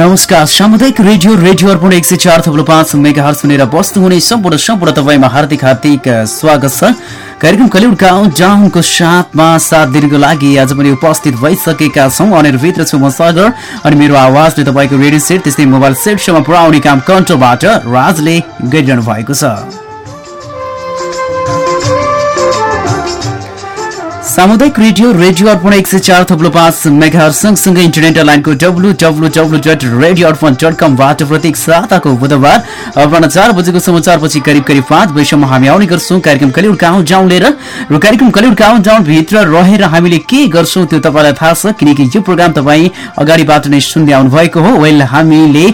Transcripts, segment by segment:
नमस्कार सामुदायिक radio radio अर्पण एक सय चार थप्लो पाँच मेगा हर सुनेर बस्नुहुने सम्पूर्ण सम्पूर्ण तपाईँमा हार्दिक हार्दिक स्वागत छ। कार्यक्रम कलिउड काउन्ट डाउनको साथमा सात दिनको लागि आज पनि उपस्थित भइसकेका छौँ। अनिर्भित्र छु म सागर अनि मेरो आवाजले तपाईँको रेडियो सेट त्यस्तै मोबाइल सेटसम्म पुऱ्याउने काम कन्ट्रोलबाट राजले गरिरहनु भएको छ। सामुदायिक रेडियो रेडियो अर्पण एक सय चार थप्लो पाँच मेघार सँगसँगै इन्टरनेट लाइनको W W W dot radio Arpan dot कमबाट प्रत्येक साताको बुधबार अपराह चार बजेको समाचारपछि करिब करिब पाँच बजीसम्म हामी आउने गर्छौँ। कार्यक्रम कलिउड काउन्ट डाउन लिएर र कार्यक्रम कलिउड डाउन भित्र रहेर हामीले के गर्छौँ त्यो तपाईँलाई थाहा छ किनकि यो प्रोग्राम तपाईँ अगाडिबाट नै सुन्दै आउनु भएको हो। वेल हामीले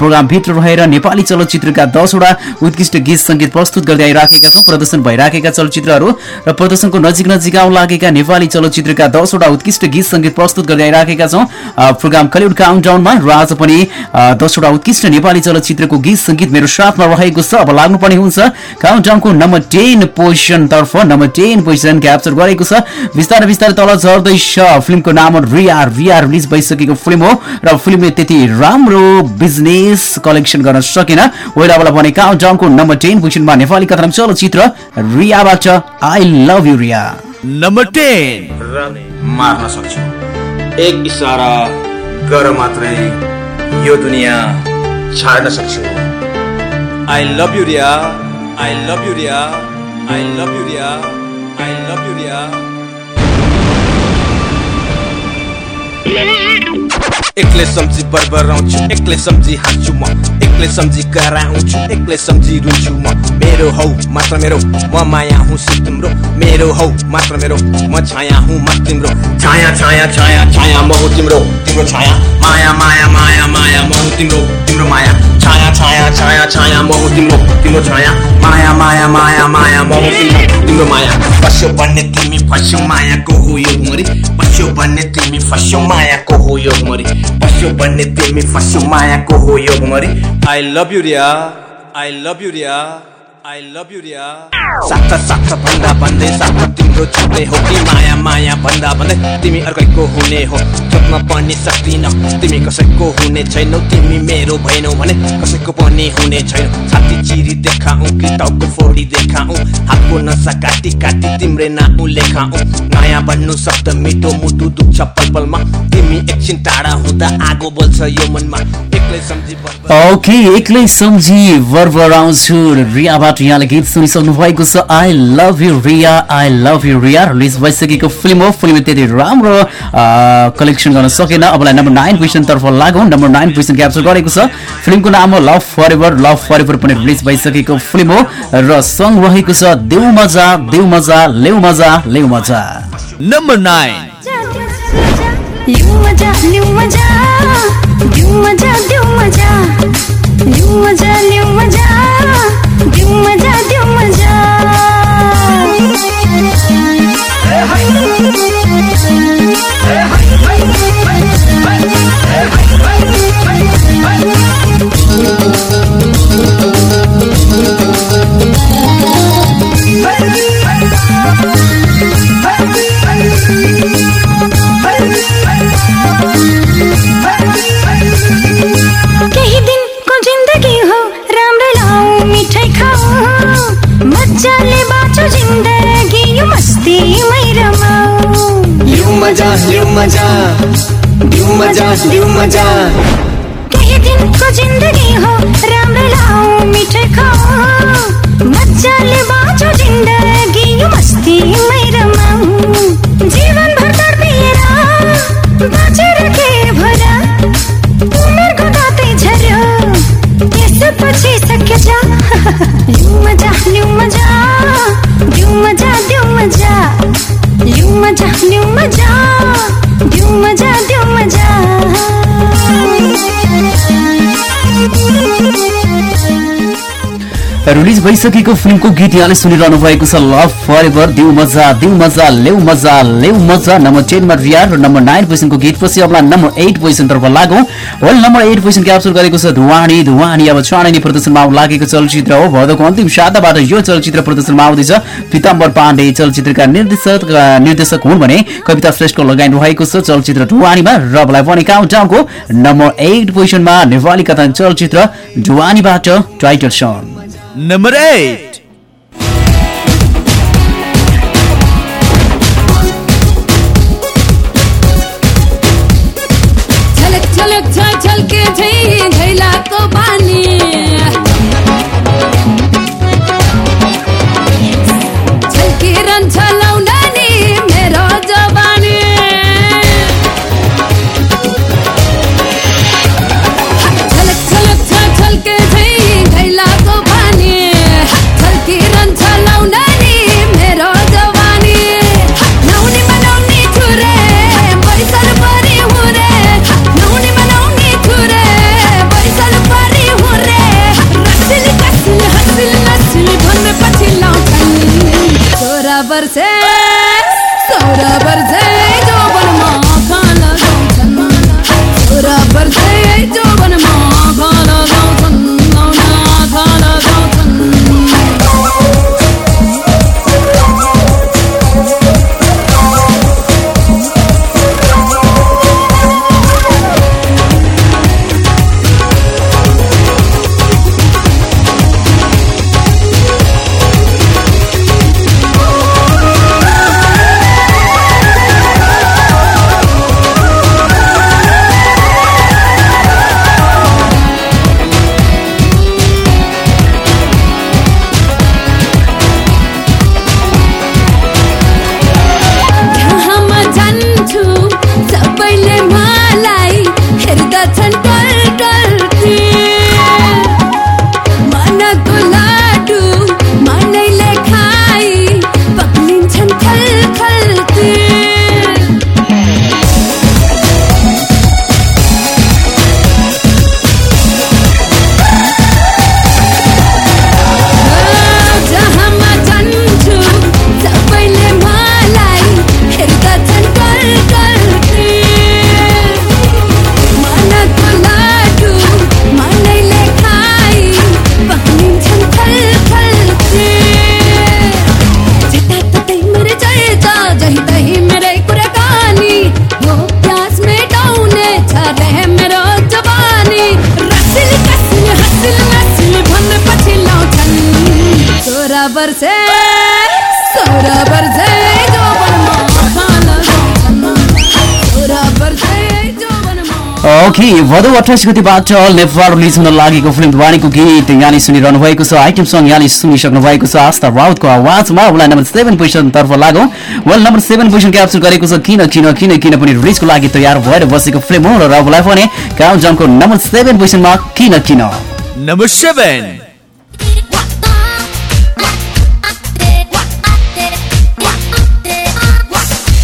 प्रोग्राम भित्र रहेर नेपाली चलचित्रका दसवटा उत्कृष्ट गीत सङ्गीत प्रस्तुत गर्दै आइराखेका छौँ। प्रदर्शन भइराखेका चलचित्रहरू र प्रदर्शनको नजिक नजिक आउन लागेका नेपाली चलचित्रका दसवटा उत्कृष्ट गीत सङ्गीत प्रस्तुत गर्दै आइराखेका छौँ। प्रोग्राम कलिउड काउन्टाउनमा र आज पनि दसवटा उत्कृष्ट नेपाली चलचित्रको गीत सङ्गीत मेरो साथमा रहेको छ। अब लाग्नुपर्ने हुन्छ काउन्टाउनको नम्बर टेन पोजिसनतर्फ नम्बर टेन पोजिसन क्याप्चर गरेको छ। बिस्तारै बिस्तारै तल झर्दैछ फिल्मको नाम रिआर। रिआर रिलिज भइसकेको फिल्म हो र फिल्मले त्यति राम्रो बिजनेस कलेक्सन गर्न सकेन। वेलाबेला भने काउन्टाउनको नम्बर टेन पोजिसनमा नेपाली कथा चलचित्र रियाबाट I love you Riya number ten मार्न सक्छु। एक इसारा गर मात्रै यो दुनियाँ छाड्न सक्छु। I love you Riya I love you Riya I love you Riya I love you Riya एक्लै सम्झी बरबराउँछु एक्लै सम्झी हाँस्छु म। एक्लै सम्झी कराउँछु एक्लै सम्झी रुन्छु म मेरो हौ मात्र मेरो म माया हुँ तिम्रो मेरो हौ मात्र मेरो म छाया हुँ म तिम्रो छाया छाया छाया छाया म हो तिम्रो तिम्रो छाया माया माया माया माया म हो तिम्रो तिम्रो माया छाया छाया छाया छाया म हो तिम्रो तिम्रो छाया माया माया माया माया म हो तिम्रो तिम्रो माया बस्यो भन्ने तिमी फस्यो मायाको हो यो मरि बस्यो भन्ने तिमी फस्यो मायाको हो यो मरि बस्यो भन्ने तिमी फस्यो मायाको हो यो मरि I love you Riya I love you Riya I love you Riya साथ साथ भन्दा भन्दै साथ तिम्रो छुट्टै हो कि माया माया भन्दा भन्दै तिमी अर्कैको हुने हो जोत्न पनि सक्दिन तिमी कसैको हुने छैनौ तिमी मेरो भएनौ भने कसैको पनि हुने छैन। छाती चिरी देखाऊ कि टाउको फोडी देखाऊ। हातको नसा काटी काटी तिम्रै नाउ लेखाऊ। नयाँ भन्नु शब्द मिठो मुटु दुख्छ पल पलमा तिमी एकछिन टाढा हुँदा आगो बोल्छ यो मनमा। ओके एक्लै सम्झी वर्बर आउँछु रियाबाट यहाँले गीत सुनिसक्नु भएको छ। I love you Riya I love you Riya. Release भइसकेको फिल्म हो। फिल्म त्यति राम्रो कलेक्सन गर्न सकेन। अबलाई नम्बर नाइन तर्फ लागौँ। नम्बर नाइन पोजिसन क्याप्चर गरेको छ। फिल्मको नाम हो love for ever love for ever पनि रिलिज भइसकेको फिल्म हो। र सङ्ग रहेको छ देउ मजा देउ मजा लेउ मजा लेउ मजा। नम्बर नाइन मजा मजा मजा मजा मजा दिउ मजा दिउ मजा केही मजा लिउ मजा लिउ मजा। लिउ मजा केही दिनको जिन्दगी हो राम्रो लाऊ मिठाई खाऊ मजाले बाँचो जिन्दगी यो मस्तीमै रमाऊ। जीवन भर तडपिएर बाँचेर के भरा उमेरको दाँतै झर्यो त्यसपछि सकेछ लिउ मजा लिउ मजा दिउ मजा दिउ मजा। लिउ मजा लिउ मजा। रिलिज भइसकेको फिल्मको गीत यहाँले सुनिरहनु भएको छ लभ फर एभर दिउ मजा दिउ मजा लेउ मजा लेउ मजा नम्बर टेनमा रिया र नम्बर नाइन पोजिसनको गीत पछि अब नम्बर एट पोजिसनतर्फ लागौँ। Well number eight position capture गरेको छ धुवानी धुवानी अब चाँडै प्रदर्शनमा लागेको चलचित्र हो। भदौको अन्तिम साताबाट यो चलचित्र प्रदर्शनमा आउँदैछ। पिताम्बर पाण्डे चलचित्रका निर्देशक निर्देशक हुन् भने कविता श्रेष्ठको लगानी रहेको छ चलचित्र ढुवानीमा र मलाई पनि काउन्टाउनको नम्बर एट पोजिसनमा नेपाली कथा चलचित्र ढुवानीबाट टाइटल सङ। नमरे ओके भदौ अठाइस गतिबाट नेपाल रिलिज हुन लागेको फिल्म ध्वानीको गीत यहाँले सुनिरहनु भएको छ। आइटम सङ्ग यहाँले सुनिसक्नु भएको छ। आस्था राउतको आवाजमा उसलाई नम्बर सेभेन पोजिसन तर्फ लागौँ। Well number seven position capture गरेको छ। किन किन किन किन पनि रिलिजको लागि तयार भएर बसेको फिल्म हो र उसलाई पनि काउन्टाउनको नम्बर सेभेन पोजिसनमा किन किन? Number 7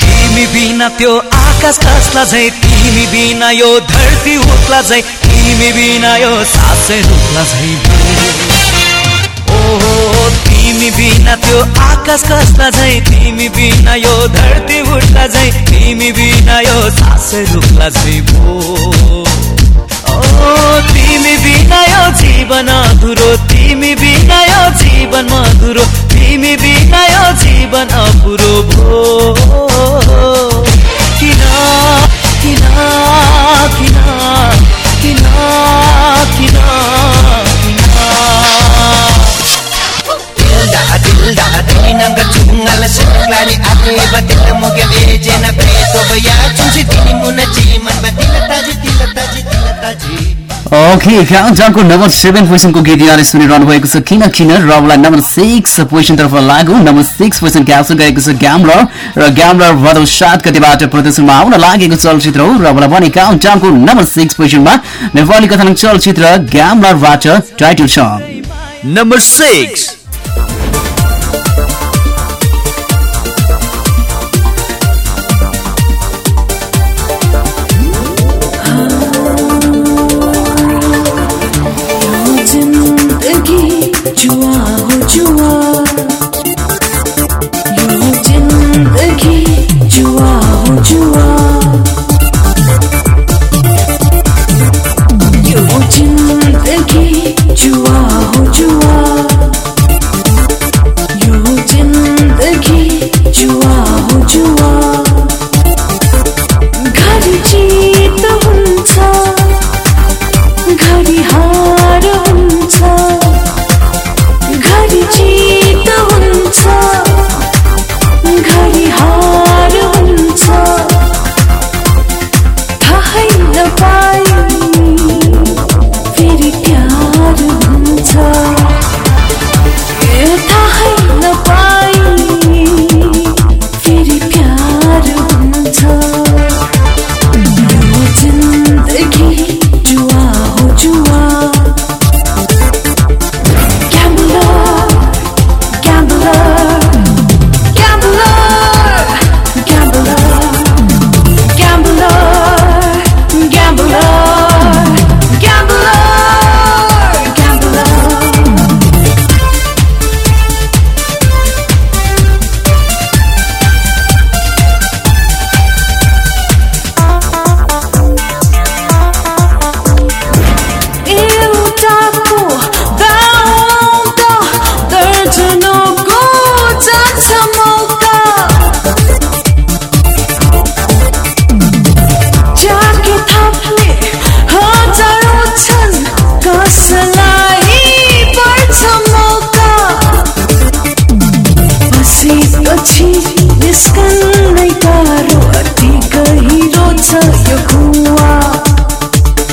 तिमी बिना त्यो आकाश कसला झै तिमी बिना यो धरती उठ्ला झै तिमी बिना यो सासै रुख्ला झै। ओहो तिमी बिना त्यो आकाश कसला झै तिमी बिना यो धरती उठ्ला झै तिमी बिना यो सासै रुख्ला झै भो। ओ तिमी बिना यो जीवन अधुरो तिमी बिना यो जीवन मधुरो तिमी बिना यो ओके काउन्टाउनको नम्बर सेभेन पोजिसनको गीत यहाँले सुनिरहनु भएको छ किन किन र अबलाई नम्बर सिक्स पोजिसनतर्फ लागु नम्बर सिक्स पोजिसन क्याप्चर गरेको छ ग्यामलर र ग्यामलर भदौ सात गतिबाट प्रदर्शनमा आउन लागेको चलचित्र हो र अबलाई भने काउन्टाउनको नम्बर सिक्स पोजिसनमा नेपाली कथानक चलचित्र ग्यामलरबाट टाइटल सङ नम्बर सिक्स बसेपछि निस्कन्नै गाह्रो अति गहिरो छ यो कुवा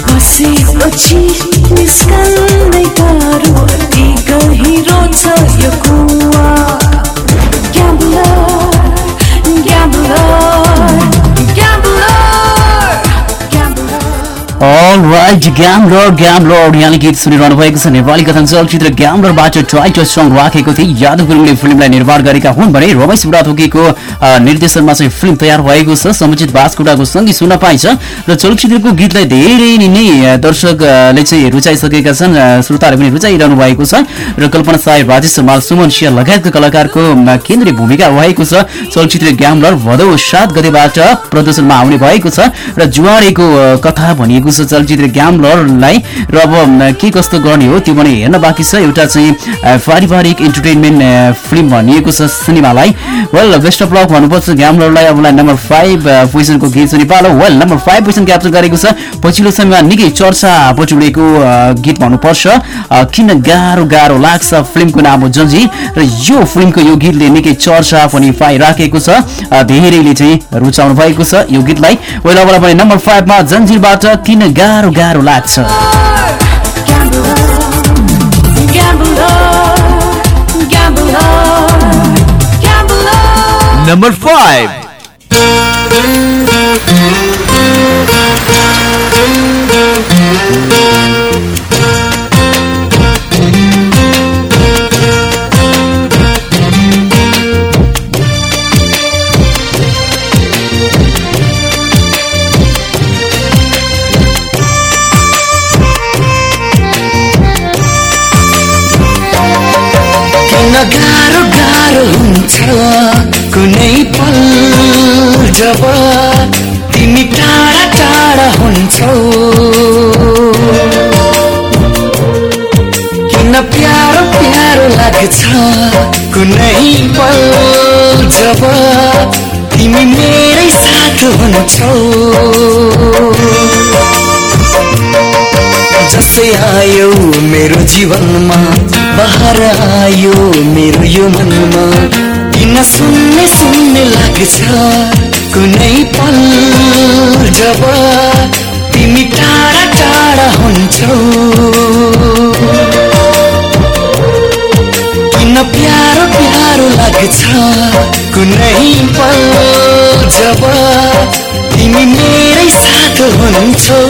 बसेपछि निस्कन्नै गाह्रो अति गहिरो छ यो कुवा राइट ग्यामलर ग्यामलर यहाँले गीत सुनिरहनु भएको छ नेपाली कथन चलचित्र ग्यामलरबाट टाइटल सङ राखेको थिए यादव गुरुङले फिल्मलाई निर्माण गरेका हुन् भने रमेश बुढाथोकीको अ, निर्देशनमा चाहिँ फिल्म तयार भएको छ समुचित बासकोटाको सङ्गीत सुन्न पाइन्छ र चलचित्रको गीतलाई धेरै नै दर्शकले चाहिँ रुचाइसकेका छन् श्रोताहरूले पनि रुचाइरहनु भएको छ र कल्पना साहेब राजेश सुमन सिंह लगायतका कलाकारको केन्द्रीय भूमिका रहेको छ चलचित्र ग्यामलर भदौ सात गतेबाट प्रदर्शनमा आउने भएको छ र जुवाडेको अ, कथा भनिएको छ चलचित्र ग्यामलरलाई र अब के कस्तो गर्ने हो त्यो पनि हेर्न बाँकी छ। एउटा चाहिँ पारिवारिक इन्टरटेनमेन्ट फिल्म भनिएको छ सिनेमालाई। वेल बेस्ट अफ लक भन्नुपर्छ ग्यामलरलाई अबलाई नम्बर फाइभ पोजिसनको गीत सुनि पालो well number five position capture गरेको छ। पछिल्लो समयमा निकै चर्चा अ, गीत भन्नुपर्छ। किन गाह्रो गाह्रो लाग्छ फिल्मको नाम हो जन्जी र यो फिल्मको यो गीतले निकै चर्चा पनि पाइराखेको छ। धेरैले चाहिँ रुचाउनु भएको छ यो गीतलाई। वेल पनि नम्बर फाइभमा जन्जिरबाट गाह्रो गाह्रो लाग्छ नम्बर फाइभ गाह्रो गाह्रो हुन्छ कुनै पल जब तिमी टाढा टाढा हुन्छौ किन प्यारो प्यारो लाग्छ कुनै पल जब तिमी मेरै साथ हुन्छौ जसै आयो मेरो जीवनमा बहार आयो मेरो यो मनमा किन सुन्ने सुन्ने लाग्छ कुनै पल जब तिमी टाढा टाढा हुन्छौ किन प्यारो प्यारो लाग्छ कुनै पल जब तिमी मेरै साथ हुन्छौ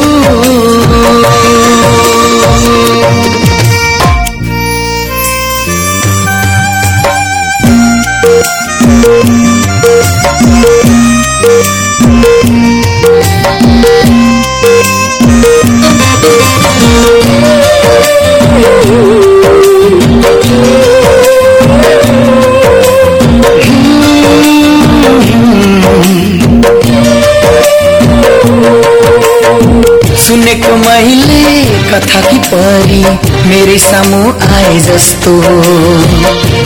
आए जस्तो।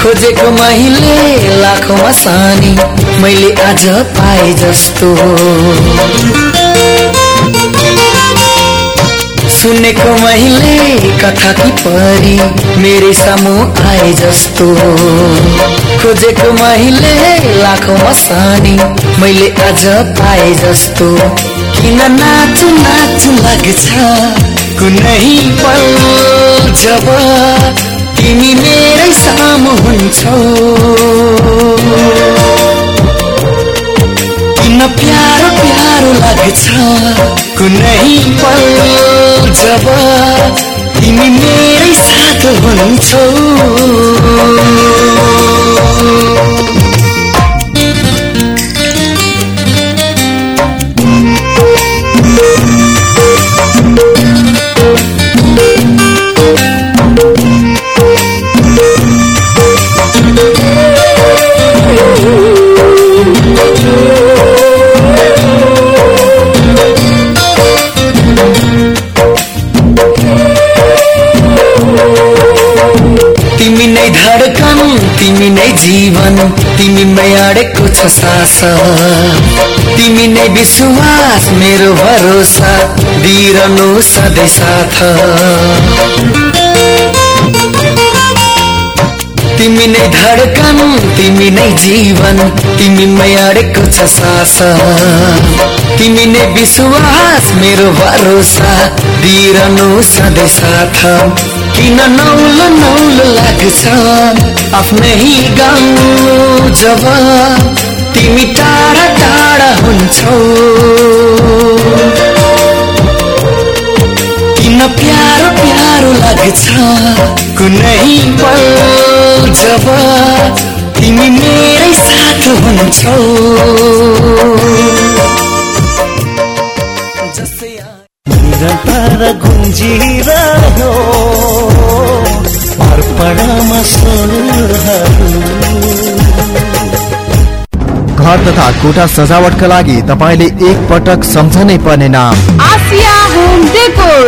खोजेको मैले लाखौँमा सानी मैले आज पाए जस्तो। सुनेको मैले कथा कि परी मेरै सामु आए जस्तो। खोजेको मैले लाखौँमा सानी मैले आज पाए जस्तो। किन नाचु नाचु लाग्छ कुनै पल जब तिमी मेरै सामु हुन्छौ। किन प्यारो प्यारो लाग्छ। कुनै पल जब तिमी मेरै साथ हुन्छौ। तिमी नै विश्वास मेरो भरोसा दिइरहनु सधैँ साथ। तिमी नै धडकन तिमी नै जीवन तिमी अडेको छ सास। तिमी नै विश्वास मेरो भरोसा दिइरहनु सधैँ साथ। किन नौलो नौलो लाग्छ? आफ्नै गाउँ जब तिमी टाढा टाढा हुन्छौ। किन प्यारो प्यारो लाग्छ कुनै पल जब तिमी मेरै साथ हुन्छौ। निरन्तर गुन्जिरह्यो अर्पणमा स्वरहरू घर तथा कोठा सजावटका लागि तपाईँले एक पटक सम्झनै पर्ने नाम। Asia home decor.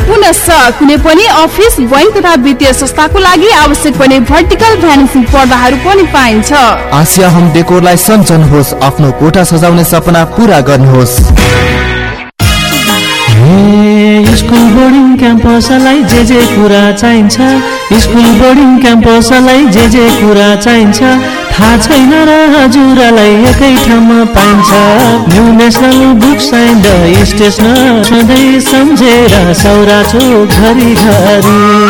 पुनश कुनै पनि अफिस बैङ्क तथा वित्तीय संस्थाको लागि आवश्यक पर्ने भर्टिकल भ्यानिसिङ पर्दाहरू पनि पाइन्छ। आसिया होम डेकोरलाई सम्झनुहोस् आफ्नो कोठा सजाउने सपना पूरा गर्नुहोस्। स्कुल बोर्डिङ क्याम्पसलाई जे जे कुरा चाहिन्छ। स्कुल बोर्डिङ क्याम्पसलाई जे जे कुरा चाहिन्छ। थाहा छैन र हजुरलाई एकै ठाउँमा पाइन्छ। New national books and stationer सधैँ सम्झेर सौरा घरि घरि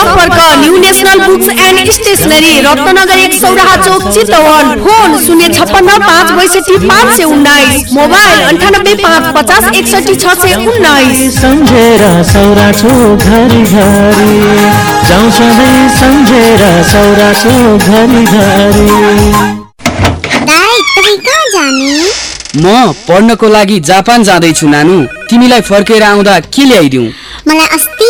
सम्पर्क new national books and stationery Ratnanagar एक सौराहा चोक चितवन। फोन शून्य छप्पन्न पाँच बैसठी पाँच सय उन्नाइस। मोबाइल अन्ठानब्बे पाँच पचास एकसठी छ सय उन्नाइस। सम्झेर सौरा छु घरि घरि। जाउँ सधैँ सम्झेर सौरा छु घरि घरि। दाइ तपाईँ कहाँ जाने? म पढ्नको लागि जापान जाँदैछु नानु। तिमीलाई फर्केर आउँदा के ल्याइदिउँ? मलाई अस्ति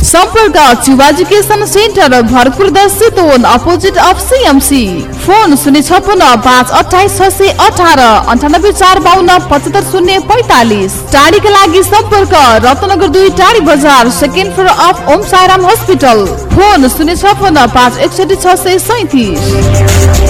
सम्पर्क चिवा सेन्टर भरतपुर द सितोन अपोजिट अफ सिएमसी फोन शून्य छपन्न पाँच अठाइस छ सय अठार अन्ठानब्बे चार बाहन्न पचहत्तर शून्य पैतालिस टाढीका लागि सम्पर्क रत्नगर दुई टाढी बजार second floor of Om Sairam hospital phone शून्य छपन्न पाँच एकसठी छ सय सैतिस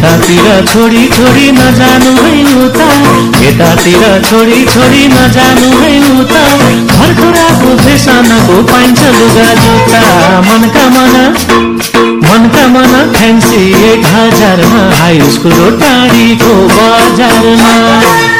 यतातिर छोडी छोडी नजानु है उता। यतातिर छोडी छोडी नजानु है उता। भर्खराको फेसनको पाइन्छ लुगा जुत्ता। मनका मन मनका मन फ्यान्सी एक हजारमा। हाई स्कुल टाढीको बजारमा।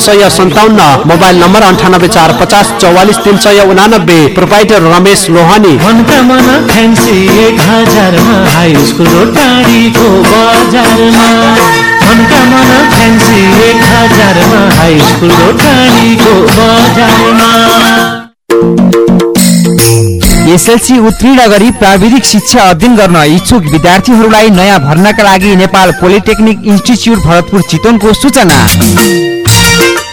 सय सन्ताउन्न मोबाइल नम्बर अन्ठानब्बे चार पचास चौवालिस तिन सय उनानब्बे प्रोपाइटर रमेश लोहानी। एसएलसी उत्तीर्ण गरी प्राविधिक शिक्षा अध्ययन गर्न इच्छुक विद्यार्थीहरूलाई नयाँ भर्नाका लागि नेपाल पोलिटेक्निक इन्स्टिच्युट भरतपुर चितवनको सूचना। you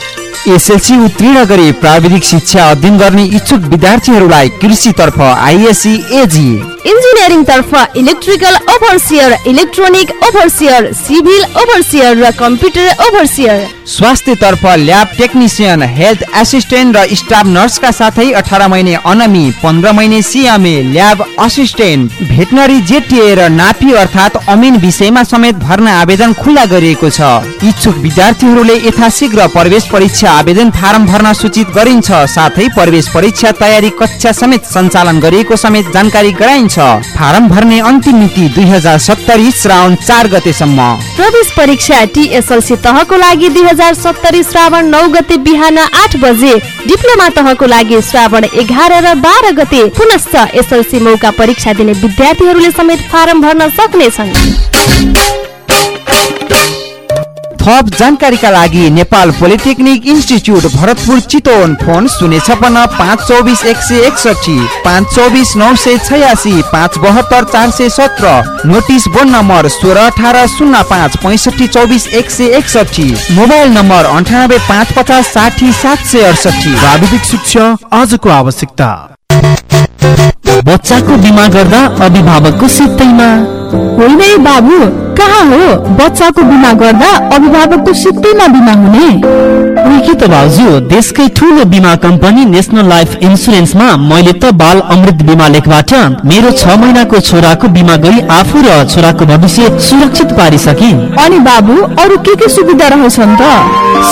एसएलसी उत्तीर्ण गरी प्राविधिक शिक्षा अध्ययन गर्ने इच्छुक विद्यार्थीहरूलाई कृषितर्फ आइएससी एजी। इन्जिनियरिङ तर्फ electrical overseer electronic overseer civil overseer र कम्प्युटर ओभरसियर। स्वास्थ्य तर्फ ल्याब टेक्निसियन हेल्थ एसिस्टेन्ट र स्टाफ नर्सका साथै अठार महिने अनमी पन्ध्र महिने CMA lab assistant. Veterinary JTA र नापी अर्थात् अमिन विषयमा समेत भर्ना आवेदन खुल्ला गरिएको छ। इच्छुक विद्यार्थीहरूले यथाशीघ्र प्रवेश परीक्षा आवेदन फारम भर्न सूचित गरिन्छ। साथै प्रवेश परीक्षा तयारी कक्षा समेत सञ्चालन गरिएको समेत जानकारी गराइन्छ। फारम भर्ने अन्तिम मिति दुई हजार सत्तरी श्रावण चार गतेसम्म। प्रवेश परीक्षा टिएसएलसी तहको लागि दुई हजार सत्तरी श्रावण नौ गते बिहान आठ बजे। डिप्लोमा तहको लागि श्रावण एघार र बाह्र गते पुनश्च एसएलसी मौका परीक्षा दिने विद्यार्थीहरूले समेत फारम भर्न सक्नेछन्। थप जानकारीका लागि Nepal polytechnic institute Bharatpur Chitwan phone शून्य छपन्न पाँच चौबिस एक सय एकसठी पाँच चौबिस नौ सय छयासी पाँच बहत्तर चार सय सत्र नोटिस बोर्ड नम्बर सोह्र अठार शून्य पाँच पैँसठी चौबिस एक सय एकसठी मोबाइल नम्बर अन्ठानब्बे पाँच पचास साठी सात सय अडसठी प्राविधिक शिक्षा आजको आवश्यकता। बच्चाको बिमा गर्दा अभिभावकको सित्तैमा। होइन बाबु। कहाँ हो? बच्चाको बिमा गर्दा अभिभावकको सित्तैमा बिमा हुने। उही त भाउजू देशकै ठुलो बिमा कम्पनी नेसनल लाइफ इन्सुरेन्समा मैले त बाल अमृत बिमा लेखबाट मेरो छ महिनाको छोराको बिमा गरी आफू र छोराको भविष्य सुरक्षित पारिसके अनि बाबु अरू के के सुविधा रहेछन् त?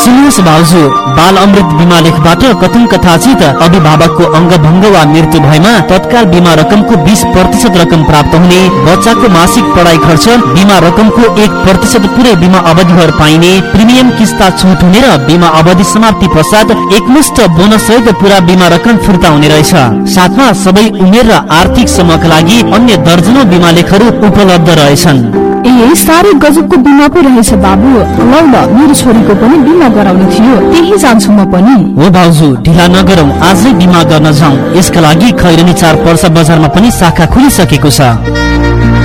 सुन्नुहोस् भाउजू बाल अमृत बिमा लेखबाट कथन कथाचित अभिभावकको अङ्गभङ्ग वा मृत्यु भएमा तत्काल बिमा रकमको बिस प्रतिशत रकम प्राप्त हुने बच्चाको मासिक पढाइ खर्च बिमा रकमको एक प्रतिशत पुरै बिमा अवधिभर पाइने प्रिमियम किस्ता छुट हुने र बिमा अवधि समाप्ति पश्चात एकमुष्ट बोनस सहित पुरा बिमा रकम फिर्ता हुने रहेछ। साथमा सबै उमेर र आर्थिक समूहका लागि अन्य दर्जनौ बिमा लेखहरू उपलब्ध रहेछन्। ए साह्रै गजबको बिमा पो रहेछ बाबु। लौ ल मेरो छोरीको पनि बिमा गराउनु थियो त्यही जान्छु म पनि। हो भाउजू ढिला नगरौँ आजै बिमा गर्न जाउँ। यसका लागि खैरनी चार पर्सा बजारमा पनि शाखा खुलिसकेको छ।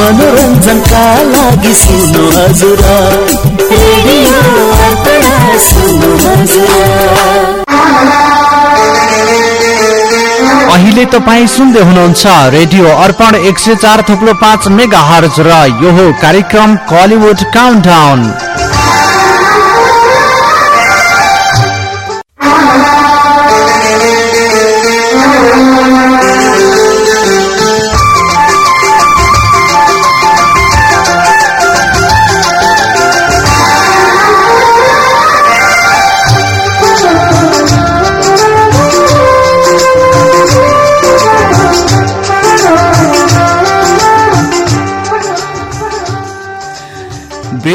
मनोरञ्जनका लागि हजुर अहिले तपाईँ सुन्दै हुनुहुन्छ रेडियो अर्पण एक सय चार थुप्रो पाँच मेगा हर्ज र यो कार्यक्रम कलिउड काउन्टाउन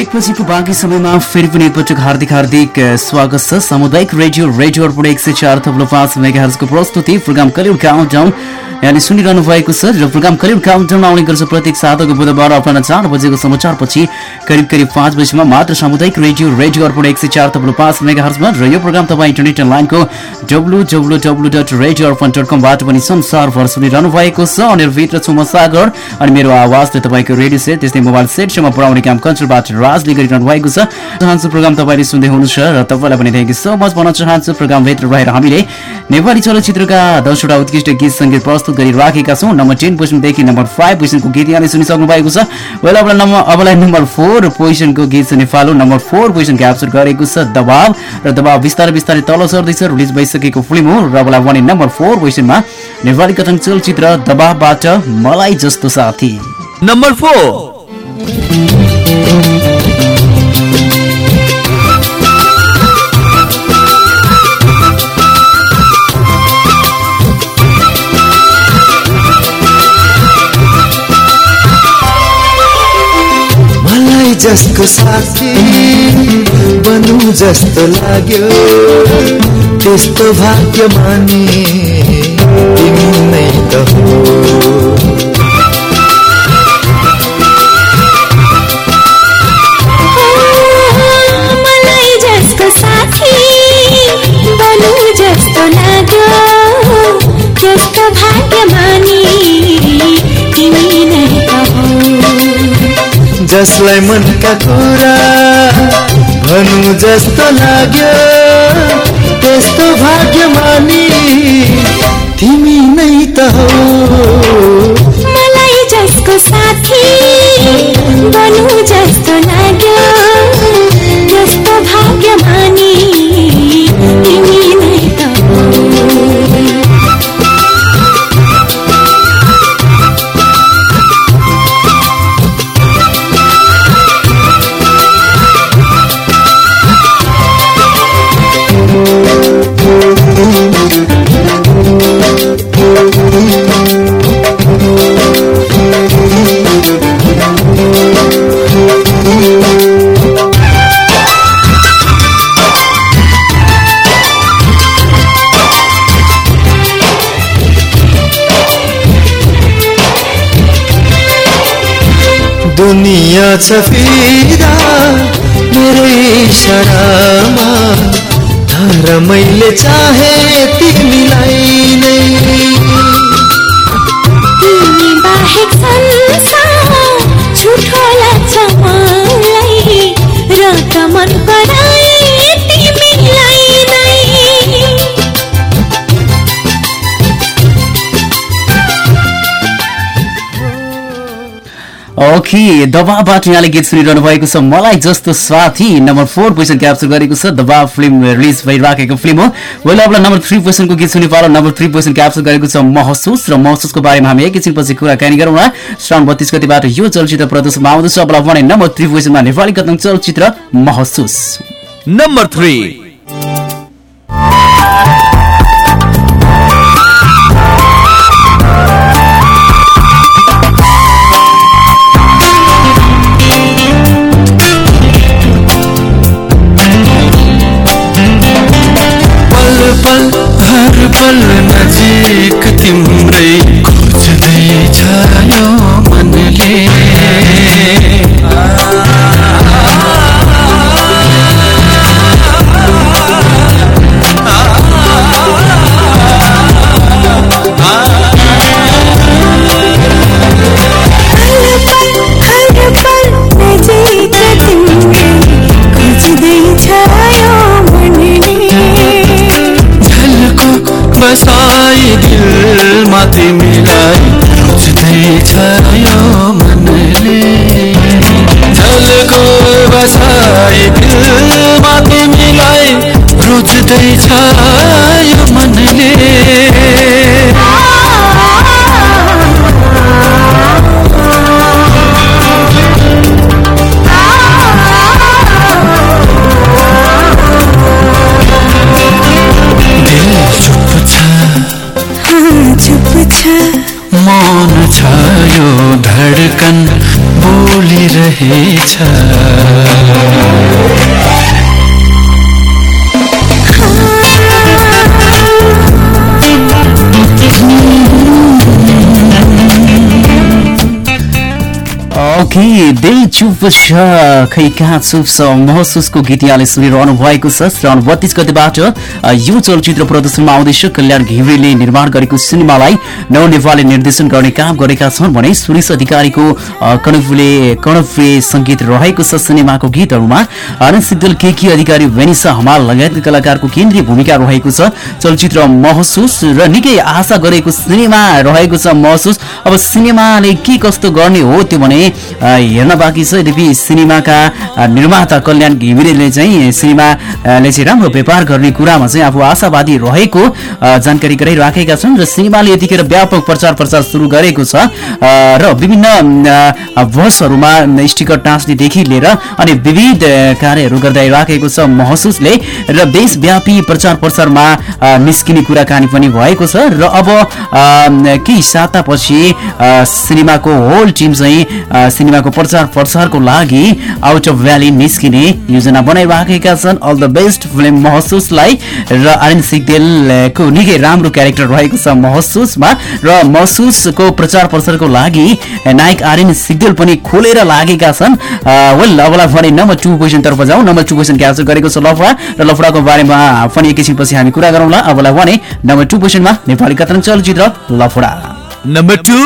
ब्रेक पछिको बाँकी समयमा फेरि पनि एकपटक हार्दिक हार्दिक स्वागत छ। सामुदायिक रेडियो रेडियो अर्पण एक सय चार थप्लो पाँच मेगाहरजको प्रस्तुति प्रोग्राम कलिउड काउन्टाउन यहाँले सुनिरहनु भएको छ र प्रोग्राम कलिउड काउन्टाउन आउने गर्छ प्रत्येक सातको बुधबार अपराह चार बजेको समाचारपछि। करिब करिब पाँच बजीमा मात्र सामुदायिक रेडियो रेडियो अर्पण एक सय चार थप्लो पाँच मेगाहरजमा र यो प्रोग्राम तपाईँ इन्टरनेट लाइनको W W W dot radio Arpan dot कमबाट पनि संसारभर सुनिरहनु भएको छ। अनिर्भित्र छु म सागर अनि मेरो आवाजले तपाईँको रेडियो सेट त्यस्तै मोबाइल सेटसम्म पुऱ्याउने काम कन्ट्रोलबाट राजले गरिरहनु भएको छ। चाहन्छु प्रोग्राम तपाईँले सुन्दै हुनुहुन्छ र तपाईँलाई पनि थ्याङ्क यू सो मच भन्न चाहन्छु। प्रोग्रामभित्र रहेर हामीले नेपाली चलचित्रका दसवटा उत्कृष्ट गीत सङ्गीत प्रस्तुत गरिराखेका छौँ। नम्बर टेन पोजिसनदेखि नम्बर फाइभ पोजिसनको गीत यहाँले सुनिसक्नु भएको छ। अबलाई नम्बर फोर पोजिसनको गीत Nepal number four position capture गरेको छ दबाव। र दबाव बिस्तारै बिस्तारै तल सर्दैछ। रिलिज भइसकेको फिल्म हो र अबलाई भने नम्बर फोर पोजिसनमा नेपाली कथन चलचित्र दबावबाट मलाई जस्तो साथी। नम्बर फोर जस्तो साथी बनु जस्तो लाग्यो। त्यस्तो भाग्य माने तिमी नै त हो। मलाई जस्तो साथी बनु जस्तो लाग्यो। कसलाई मनका कुरा भनु जस्तो लाग्यो त्यस्तो भाग्यमानी तिमी नै त हो। मलाई जसको साथी बनु जस्तो लाग्यो फिरा मेरै इसारामा तर मैले चाहे तिमीलाई। ओके दबाबाट यहाँले गीत सुनिरहनु भएको छ मलाई जस्तो साथी। नम्बर फोर पोजिसन क्याप्चर गरेको छ दबाब फिल्म रिलिज भइराखेको फिल्म हो। वेल अब नम्बर थ्री पोजिसनको गीत सुनि पालो नम्बर थ्री पोजिसन क्याप्चर गरेको छ महसुस र महसुसको बारेमा हामी एकैछिनपछि कुराकानी गरौँ न श्रावण बत्तिस गतिबाट यो चलचित्र प्रदर्शनमा आउँदैछ। अब नम्बर थ्री पोजिसनमा नेपाली कथन चलचित्र महसुस। नम्बर थ्री महसुसको गीत यहाँले सुनिरहनु भएको छ। श्रावण बत्तिस गतिबाट यो चलचित्र प्रदर्शनमा आउँदैछ। कल्याण घिमिरेले निर्माण गरेको सिनेमालाई नव नेपालले निर्देशन गर्ने काम गरेका छन् भने सुरेश अधिकारीको अ, कणफुले कणफे सङ्गीत रहेको छ सिनेमाको गीतहरूमा। आनन्द सिद्धल के के अधिकारी भेनिसा हमाल लगायतका कलाकारको केन्द्रीय भूमिका रहेको छ। चलचित्र महसुस र निकै आशा गरेको सिनेमा रहेको छ महसुस। अब सिनेमाले के कस्तो गर्ने हो त्यो भने हेर्न बाँकी छ। यद्यपि सिनेमाका निर्माता कल्याण घिमिरेले चाहिँ सिनेमाले चाहिँ राम्रो व्यापार गर्ने कुरामा चाहिँ आफू आशावादी रहेको जानकारी गराइराखेका छन् र सिनेमाले यतिखेर व्यापक प्रचार प्रसार सुरु गरेको छ। र विभिन्न बसहरूमा स्टिकर टाँच्नेदेखि लिएर अनि विविध कार्यहरू गर्दै राखेको छ महसुसले र देशव्यापी प्रचार प्रसारमा निस्किने कुराकानी पनि भएको छ। र अब केही सातापछि सिनेमाको होल टिम चाहिँ सिनेमाको प्रचार प्रसारको लागि आउट अफ भ्याली निस्किने योजना बनाइराखेका छन्। अल द बेस्ट फिल्म महसुसलाई र आर्यन सिग्देलको निकै राम्रो क्यारेक्टर रहेको छ महसुसमा र महसुसको प्रचार प्रसारको लागि नायक आर्यन सिग्देल पनि खोलेर लागेका छन्। वेल अबलाई भने नम्बर टू पोजिसनतर्फ जाउँ। नम्बर टू पोजिसन क्याप्चर गरेको छ लफडा। र लफडाको बारेमा पनि एकैछिनपछि हामी कुरा गरौँला अबलाई भने नम्बर टू पोजिसनमा नेपाली कथन चलचित्र लफडा। नम्बर टू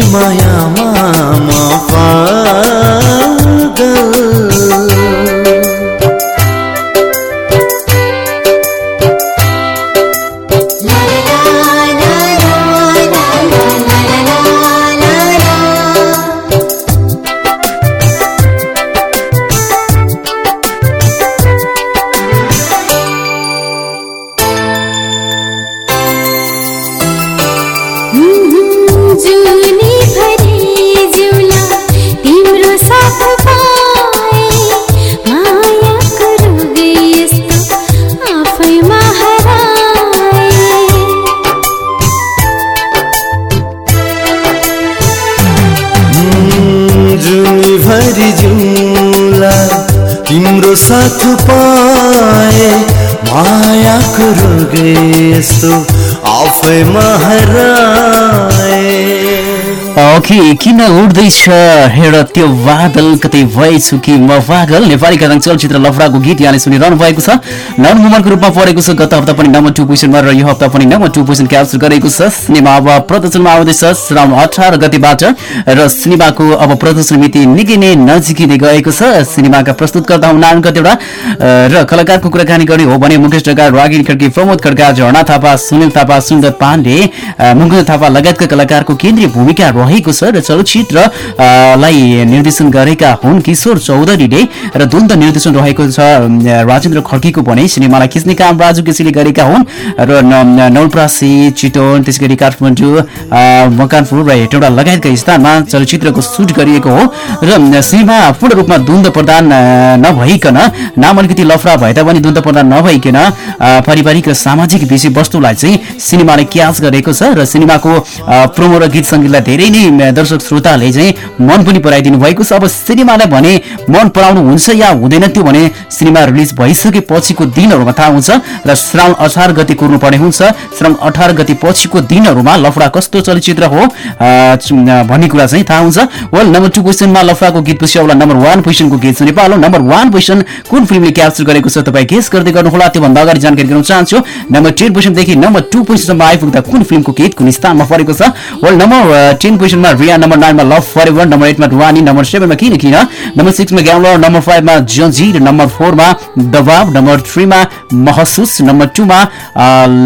भाइकी ओके किन उड्दैछ हेर त्यो बादल कतै भएछु कि म पागल नेपाली कथाङ चलचित्र लफडाको गीत यहाँले सुनिरहनु भएको छ। नन मुमनको रूपमा परेको छ गत हप्ता पनि नम्बर टू पोजिसनमा र यो हप्ता पनि नम्बर टू पोजिसन क्याप्चर गरेको छ। सिनेमा अब प्रदर्शनमा आउँदैछ। श्रावण अठार गतिबाट र सिनेमाको अब प्रदर्शन मिति निकै नै नजिकिँदै गएको छ। सिनेमाका प्रस्तुतकर्ता हुन् कतिवटा र कलाकारको कुराकानी गर्ने हो भने मुकेश ढका रागिनी खड्की प्रमोद खड्का झर्ना थापा सुनिल थापा सुन्दर पाण्डे मुकुन्द थापा लगायतका कलाकारको केन्द्रीय भूमिका रहेको छ। र चलचित्र लाई निर्देशन गरेका हुन् किशोर चौधरीले र द्वन्द निर्देशन रहेको छ राजेन्द्र खड्कीको भने सिनेमालाई खिच्ने काम राजु केसीले गरेका हुन् र न- नवलप्रासी चितवन त्यसै गरी काठमाडौँ मकानपुर र हेटौँडा लगायतका स्थानमा चलचित्रको सुट गरिएको हो र सिनेमा पूर्ण रूपमा द्वन्द प्रदान नभइकन नाम अलिकति लफडा भए तापनि द्वन्द प्रदान नभइकन पारिवारिक र सामाजिक विषयवस्तुलाई चाहिँ सिनेमाले क्याच गरेको छ र सिनेमाको प्रोमो र गीत सङ्गीतलाई धेरै नै दर्शक श्रोताले चाहिँ मन पनि पराइदिनु भएको छ। अब सिनेमालाई भने मन पराउनु हुन्छ या हुँदैन त्यो भने सिनेमा रिलिज भइसके पछिको दिनहरूमा थाहा हुन्छ र श्रावण अठार गति कुर्नुपर्ने हुन्छ। श्रावण अठार गति पछिको दिनहरूमा लफडा कस्तो चलचित्र हो भन्ने कुरा चाहिँ थाहा हुन्छ। वेल नम्बर टू क्वेसनमा लफडाको गीत पछि आउला नम्बर वान पोजिसनको गीत सुने पालो नम्बर वान पोजिसन कुन फिल्मले क्याप्चर गरेको छ तपाईँ गेस गर्दै गर्नुहोला त्योभन्दा अगाडि जानकारी गराउन चाहन्छु। नम्बर टेन पोजिसनदेखि नम्बर टू पोजिसनमा आइपुग्दा कुन फिल्मको गीत कुन स्थानमा परेको छ? वेल नम्बर टेन पोजिसनमा रिया नम्बर नाइनमा लभ फर एभर नम्बर एटमा रुवानी नम्बर सेभेनमा किन किन नम्बर सिक्समा ग्याउलर नम्बर फाइभमा जन्जिर नम्बर फोरमा दबाव नम्बर थ्रीमा महसुस नम्बर टूमा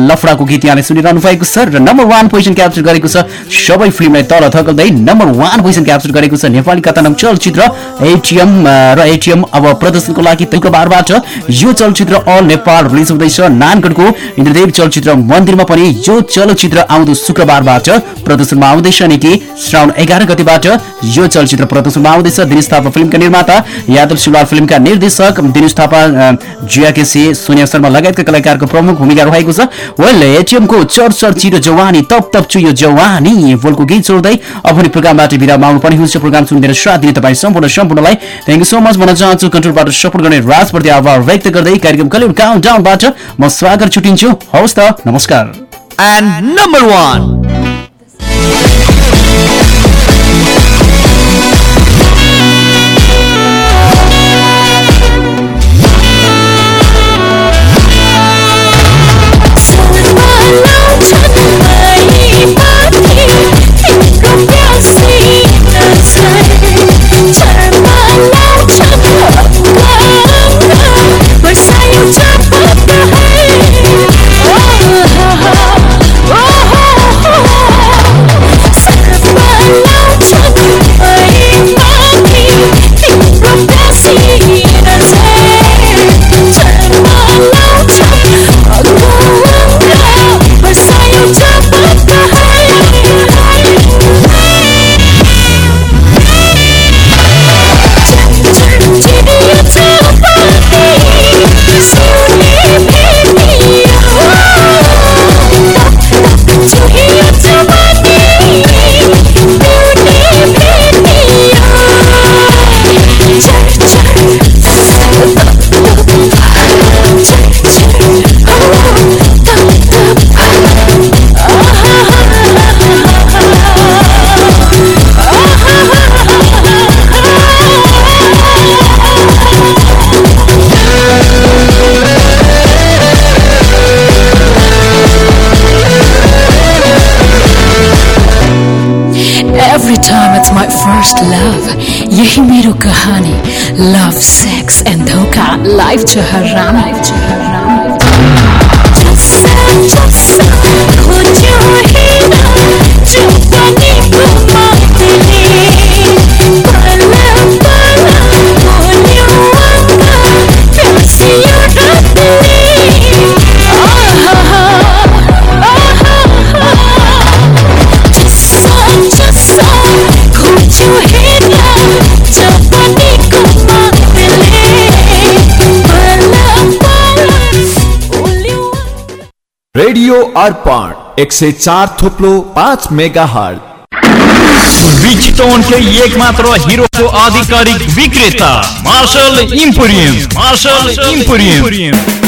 लफडाको गीत यहाँले सुनिरहनु भएको छ र नम्बर वान पोजिसन क्याप्चर गरेको छ सबै फिल्मलाई तल थकल्दै नम्बर वान पोजिसन क्याप्चर गरेको छ नेपाली कथानाम चलचित्र एटिएम र एटिएम अब प्रदर्शनको लागि शुक्रबारबाट यो चलचित्र अल नेपाल रिलिज हुँदैछ नानगढको इन्द्रदेव चलचित्र मन्दिरमा पनि यो चलचित्र आउँदो शुक्रबारबाट प्रदर्शनमा आउँदैछ अनि कि श्रावण एघार गतिबाट यो चलचित्र प्रदर्शनमा आउँदैछ। दिनेश थापा फिल्मका निर्माता यादव शिवलाल फिल्मका निर्देशक दिनेश थापा जिया केसी सोनिया शर्मा लगायतका कलाकारको प्रमुख भूमिका रहेको छ। वेल एटिएमको चर्चर चिरो जवानी तप तप चुयो जवानी बोलको गीत छोड्दै पनि प्रोग्रामबाट बिराम आउनुपर्ने हुन्छ। प्रोग्राम सुनिदिएर साथ दिने तपाईँ सम्पूर्ण सम्पूर्णलाई थ्याङ्क यू सो मच भन्न चाहन्छु। कन्ट्रोलबाट सपोर्ट गर्ने राजप्रति आभार व्यक्त गर्दै कार्यक्रम कलिउड काउन्ट डाउनबाट म स्वागत छुटिन्छु। हवस् त नमस्कार। you jump up the high to hear धोखा लाइफ छ अर्पण, एक से चार थोप्लो, पाँच मेगा हल के मात्र हीरो को आधिकारिक विक्रेता, Marshal emporium Marshal emporium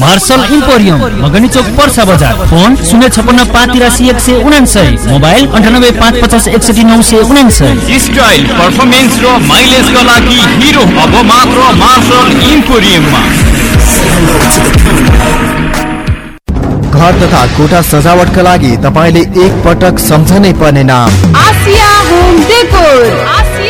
marshal emporium मगनी चौक पर्सा बजार फोन शून्य छपन्न पाँच तिरासी एक सय उनासय मोबाइल अन्ठानब्बे पाँच पचास एकसठी नौ सय उनासय स्टाइल पर्फर्मेन्स र माइलेजका लागि हिरो अब मात्र मार्शल इम्पोरियममा। घर तथा कोठा सजावटका लागि तपाईँले एक पटक सम्झनै पर्ने नाम। Asia home decor. आसिया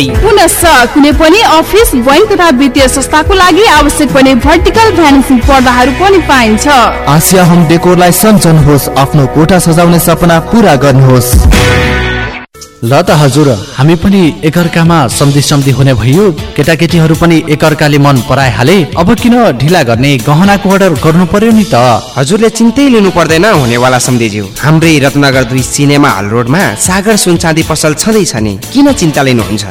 पुनश्च कुनै पनि अफिस बैंक तथा वित्तीय संस्थाको लागि आवश्यक पर्ने भर्टिकल भ्यानिसिङ पर्दाहरू पनि पाइन्छ। आसिया होम डेकोरलाई सम्झनुहोस् आफ्नो कोठा सजाउने सपना पुरा गर्नुहोस्। ल त हजुर हामी पनि एकअर्कामा सम्धि सम्धि हुने भयो। केटाकेटीहरू पनि एकअर्काले मन पराइहाले। अब किन ढिला गर्ने गहनाको अर्डर गर्नु पर्यो नि त? हजुरले चिन्तै लिनु पर्दैन हुनेवाला सम्झिज्यू। हाम्रै रत्नगर दुई सिनेमा हल रोडमा सागर सुनचाँदी पसल छँदैछ नि। किन चिन्ता लिनुहुन्छ?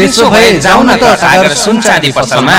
त्यसो भए जाउँ न त सागर सुनचाँदी पसलमा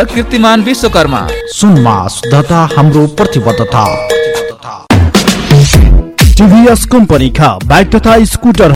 कीर्तिमान विश्वकर्मा। सुनमा शुद्धता हाम्रो प्रतिबद्धता। टिभीएस कम्पनीका बाइक तथा स्कुटर।